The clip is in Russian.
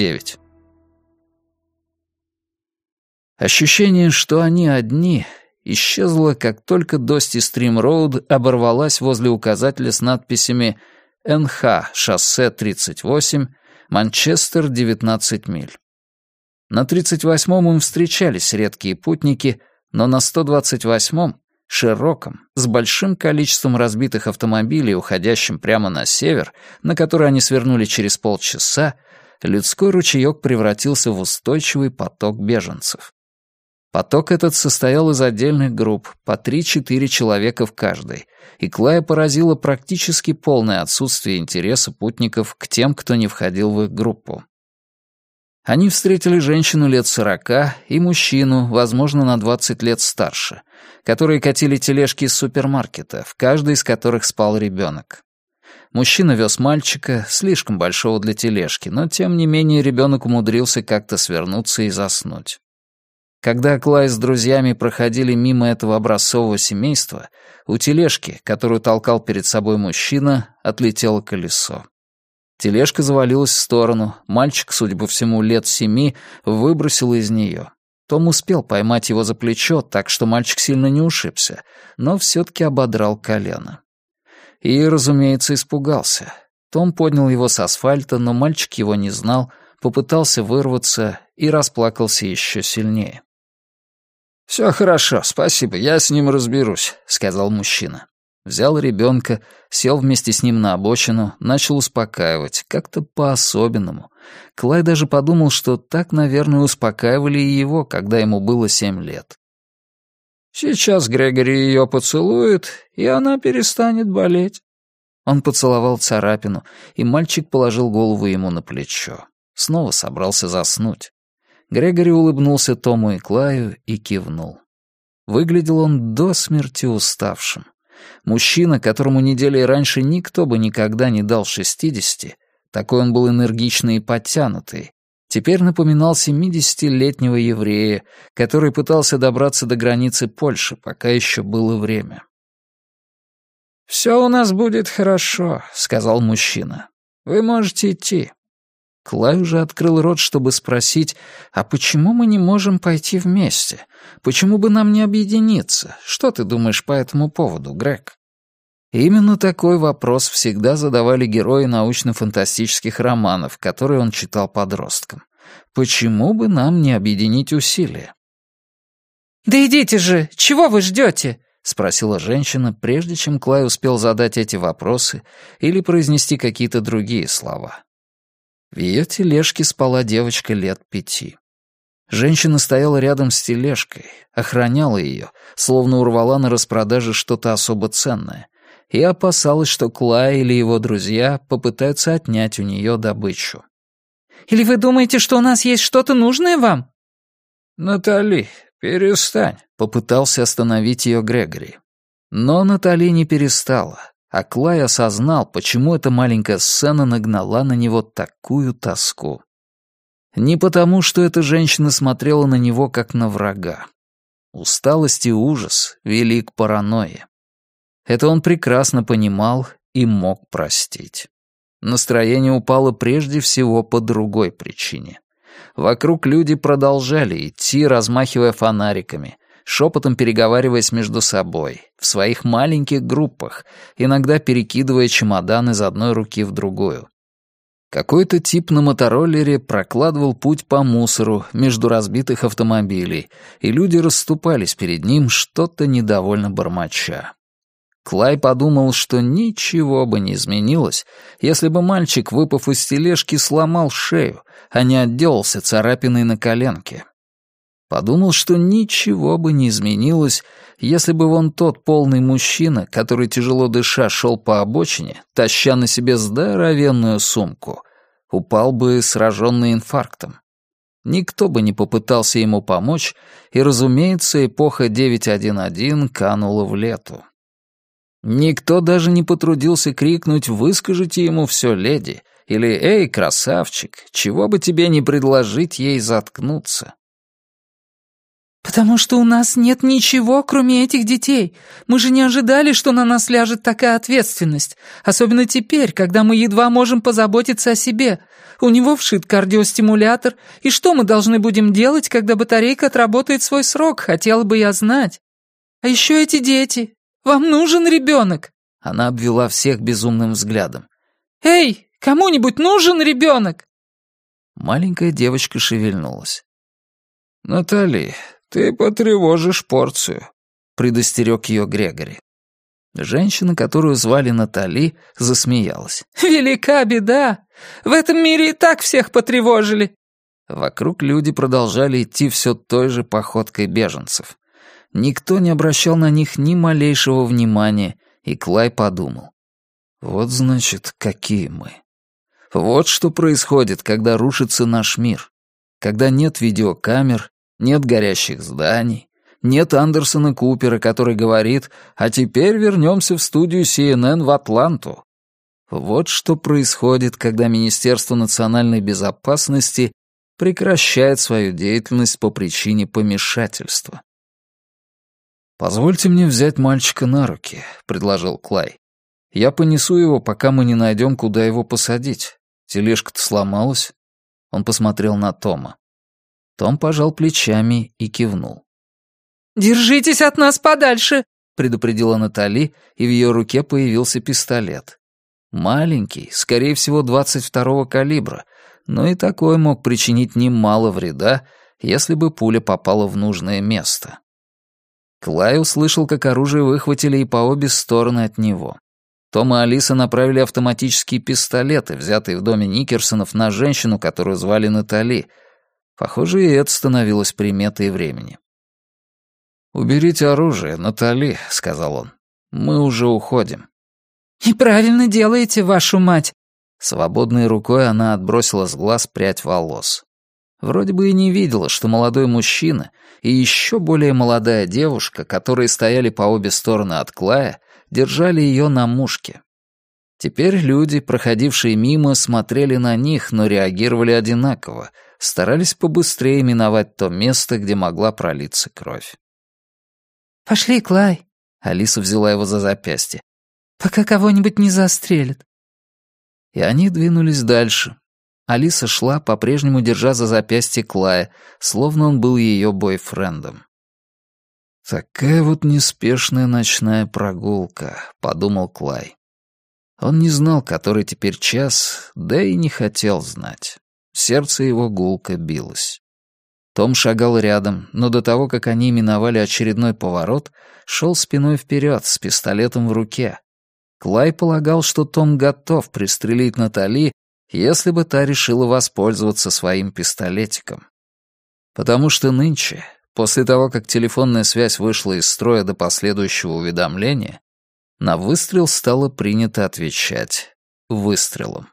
9. Ощущение, что они одни, исчезло, как только Дости Стрим Роуд оборвалась возле указателя с надписями «НХ, шоссе 38, Манчестер, 19 миль». На 38-м им встречались редкие путники, но на 128-м, широком, с большим количеством разбитых автомобилей, уходящим прямо на север, на который они свернули через полчаса, людской ручеек превратился в устойчивый поток беженцев. Поток этот состоял из отдельных групп, по 3-4 человека в каждой, и Клая поразило практически полное отсутствие интереса путников к тем, кто не входил в их группу. Они встретили женщину лет сорока и мужчину, возможно, на 20 лет старше, которые катили тележки из супермаркета, в каждой из которых спал ребенок. Мужчина вез мальчика, слишком большого для тележки, но тем не менее ребенок умудрился как-то свернуться и заснуть. Когда Клай с друзьями проходили мимо этого образцового семейства, у тележки, которую толкал перед собой мужчина, отлетело колесо. Тележка завалилась в сторону, мальчик, судя по всему, лет семи, выбросил из нее. Том успел поймать его за плечо, так что мальчик сильно не ушибся, но все-таки ободрал колено. И, разумеется, испугался. Том поднял его с асфальта, но мальчик его не знал, попытался вырваться и расплакался еще сильнее. «Все хорошо, спасибо, я с ним разберусь», — сказал мужчина. Взял ребенка, сел вместе с ним на обочину, начал успокаивать, как-то по-особенному. Клай даже подумал, что так, наверное, успокаивали и его, когда ему было семь лет. «Сейчас Грегори ее поцелует, и она перестанет болеть». Он поцеловал царапину, и мальчик положил голову ему на плечо. Снова собрался заснуть. Грегори улыбнулся Тому и Клаю и кивнул. Выглядел он до смерти уставшим. Мужчина, которому недели раньше никто бы никогда не дал шестидесяти, такой он был энергичный и подтянутый, теперь напоминал семидесятилетнего еврея, который пытался добраться до границы Польши, пока еще было время. «Все у нас будет хорошо», — сказал мужчина. «Вы можете идти». Клай уже открыл рот, чтобы спросить, а почему мы не можем пойти вместе? Почему бы нам не объединиться? Что ты думаешь по этому поводу, Грег? Именно такой вопрос всегда задавали герои научно-фантастических романов, которые он читал подросткам. Почему бы нам не объединить усилия? «Да идите же! Чего вы ждете?» — спросила женщина, прежде чем Клай успел задать эти вопросы или произнести какие-то другие слова. В ее тележке спала девочка лет пяти. Женщина стояла рядом с тележкой, охраняла ее, словно урвала на распродаже что-то особо ценное, и опасалась, что Клай или его друзья попытаются отнять у нее добычу. «Или вы думаете, что у нас есть что-то нужное вам?» «Натали, перестань», — попытался остановить ее Грегори. Но Натали не перестала а Клай осознал, почему эта маленькая сцена нагнала на него такую тоску. Не потому, что эта женщина смотрела на него как на врага. Усталость и ужас вели к паранойе. Это он прекрасно понимал и мог простить. Настроение упало прежде всего по другой причине. Вокруг люди продолжали идти, размахивая фонариками, шепотом переговариваясь между собой, в своих маленьких группах, иногда перекидывая чемодан из одной руки в другую. Какой-то тип на мотороллере прокладывал путь по мусору между разбитых автомобилей, и люди расступались перед ним, что-то недовольно бормоча. Клай подумал, что ничего бы не изменилось, если бы мальчик, выпав из тележки, сломал шею, а не отделался царапиной на коленке. Подумал, что ничего бы не изменилось, если бы вон тот полный мужчина, который тяжело дыша шел по обочине, таща на себе здоровенную сумку, упал бы сраженный инфарктом. Никто бы не попытался ему помочь, и, разумеется, эпоха 911 канула в лету. Никто даже не потрудился крикнуть «Выскажите ему все, леди!» или «Эй, красавчик, чего бы тебе не предложить ей заткнуться?» «Потому что у нас нет ничего, кроме этих детей. Мы же не ожидали, что на нас ляжет такая ответственность. Особенно теперь, когда мы едва можем позаботиться о себе. У него вшит кардиостимулятор. И что мы должны будем делать, когда батарейка отработает свой срок, хотела бы я знать. А еще эти дети. Вам нужен ребенок?» Она обвела всех безумным взглядом. «Эй, кому-нибудь нужен ребенок?» Маленькая девочка шевельнулась. «Натали, ты потревожишь порцию», — предостерег ее Грегори. Женщина, которую звали Натали, засмеялась. «Велика беда! В этом мире и так всех потревожили!» Вокруг люди продолжали идти все той же походкой беженцев. Никто не обращал на них ни малейшего внимания, и Клай подумал. «Вот, значит, какие мы. Вот что происходит, когда рушится наш мир. Когда нет видеокамер, нет горящих зданий, нет Андерсона Купера, который говорит «А теперь вернемся в студию CNN в Атланту». Вот что происходит, когда Министерство национальной безопасности прекращает свою деятельность по причине помешательства. «Позвольте мне взять мальчика на руки», — предложил Клай. «Я понесу его, пока мы не найдем, куда его посадить. Тележка-то сломалась». Он посмотрел на Тома. Том пожал плечами и кивнул. «Держитесь от нас подальше!» — предупредила Натали, и в ее руке появился пистолет. Маленький, скорее всего, 22-го калибра, но и такой мог причинить немало вреда, если бы пуля попала в нужное место. Клай услышал, как оружие выхватили и по обе стороны от него. Том и Алиса направили автоматические пистолеты, взятые в доме Никерсонов, на женщину, которую звали Натали. Похоже, и это становилось приметой времени. «Уберите оружие, Натали», — сказал он. «Мы уже уходим». «И правильно делаете, вашу мать!» Свободной рукой она отбросила с глаз прядь волос. Вроде бы и не видела, что молодой мужчина и еще более молодая девушка, которые стояли по обе стороны от Клая, держали ее на мушке. Теперь люди, проходившие мимо, смотрели на них, но реагировали одинаково, старались побыстрее миновать то место, где могла пролиться кровь. «Пошли, Клай», — Алиса взяла его за запястье. «Пока кого-нибудь не застрелят». И они двинулись дальше, Алиса шла, по-прежнему держа за запястье Клая, словно он был ее бойфрендом. «Такая вот неспешная ночная прогулка», — подумал Клай. Он не знал, который теперь час, да и не хотел знать. Сердце его гулко билось. Том шагал рядом, но до того, как они миновали очередной поворот, шел спиной вперед с пистолетом в руке. Клай полагал, что Том готов пристрелить Натали, если бы та решила воспользоваться своим пистолетиком. Потому что нынче, после того, как телефонная связь вышла из строя до последующего уведомления, на выстрел стало принято отвечать выстрелом.